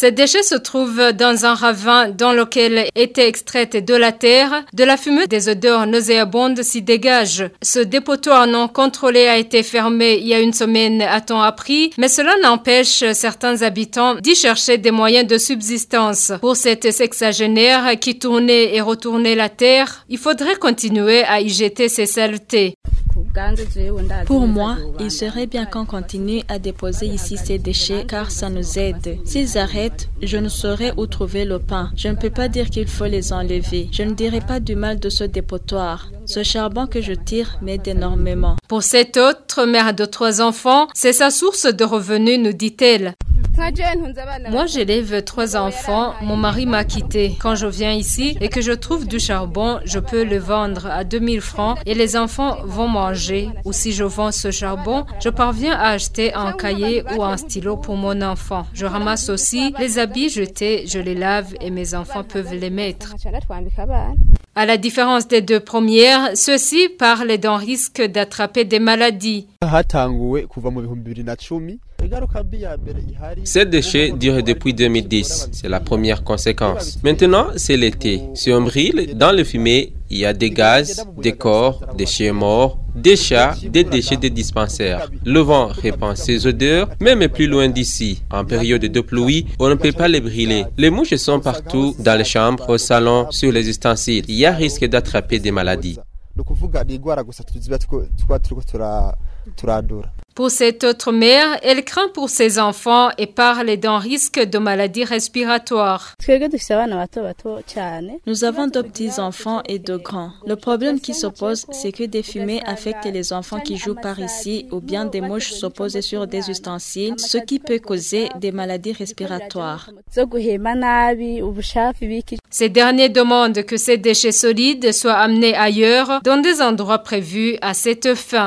Ces déchets se trouvent dans un ravin dans lequel était extraite de la terre. De la fumée, des odeurs nauséabondes s'y dégagent. Ce dépotoir non contrôlé a été fermé il y a une semaine, a-t-on appris, mais cela n'empêche certains habitants d'y chercher des moyens de subsistance. Pour cette sexagénaire qui tournait et retournait la terre, il faudrait continuer à y jeter ses saletés. Pour moi, il serait bien qu'on continue à déposer ici ces déchets car ça nous aide. S'ils arrêtent, je ne saurais où trouver le pain. Je ne peux pas dire qu'il faut les enlever. Je ne dirai pas du mal de ce dépotoir. Ce charbon que je tire m'aide énormément. Pour cette autre mère de trois enfants, c'est sa source de revenus, nous dit-elle. Moi, j'élève trois enfants. Mon mari m'a quitté. Quand je viens ici et que je trouve du charbon, je peux le vendre à 2000 francs et les enfants vont manger. Ou si je vends ce charbon, je parviens à acheter un cahier ou un stylo pour mon enfant. Je ramasse aussi les habits jetés, je les lave et mes enfants peuvent les mettre. À la différence des deux premières, ceux-ci parlent d'un risque d'attraper des maladies. Ces déchets durent depuis 2010. C'est la première conséquence. Maintenant, c'est l'été. Si on brille, dans le fumier, il y a des gaz, des corps, des chiens morts, des chats, des déchets des dispensaires. Le vent répand ces odeurs, même plus loin d'ici. En période de pluie, on ne peut pas les brûler. Les mouches sont partout, dans les chambres, au salon, sur les ustensiles. Il y a risque d'attraper des maladies. Pour cette autre mère, elle craint pour ses enfants et parle d'un risque de maladies respiratoires. Nous avons deux petits-enfants et deux grands. Le problème qui s'oppose, c'est que des fumées affectent les enfants qui jouent par ici ou bien des mouches s'opposent sur des ustensiles, ce qui peut causer des maladies respiratoires. Ces derniers demandent que ces déchets solides soient amenés ailleurs dans des endroits prévus à cette fin.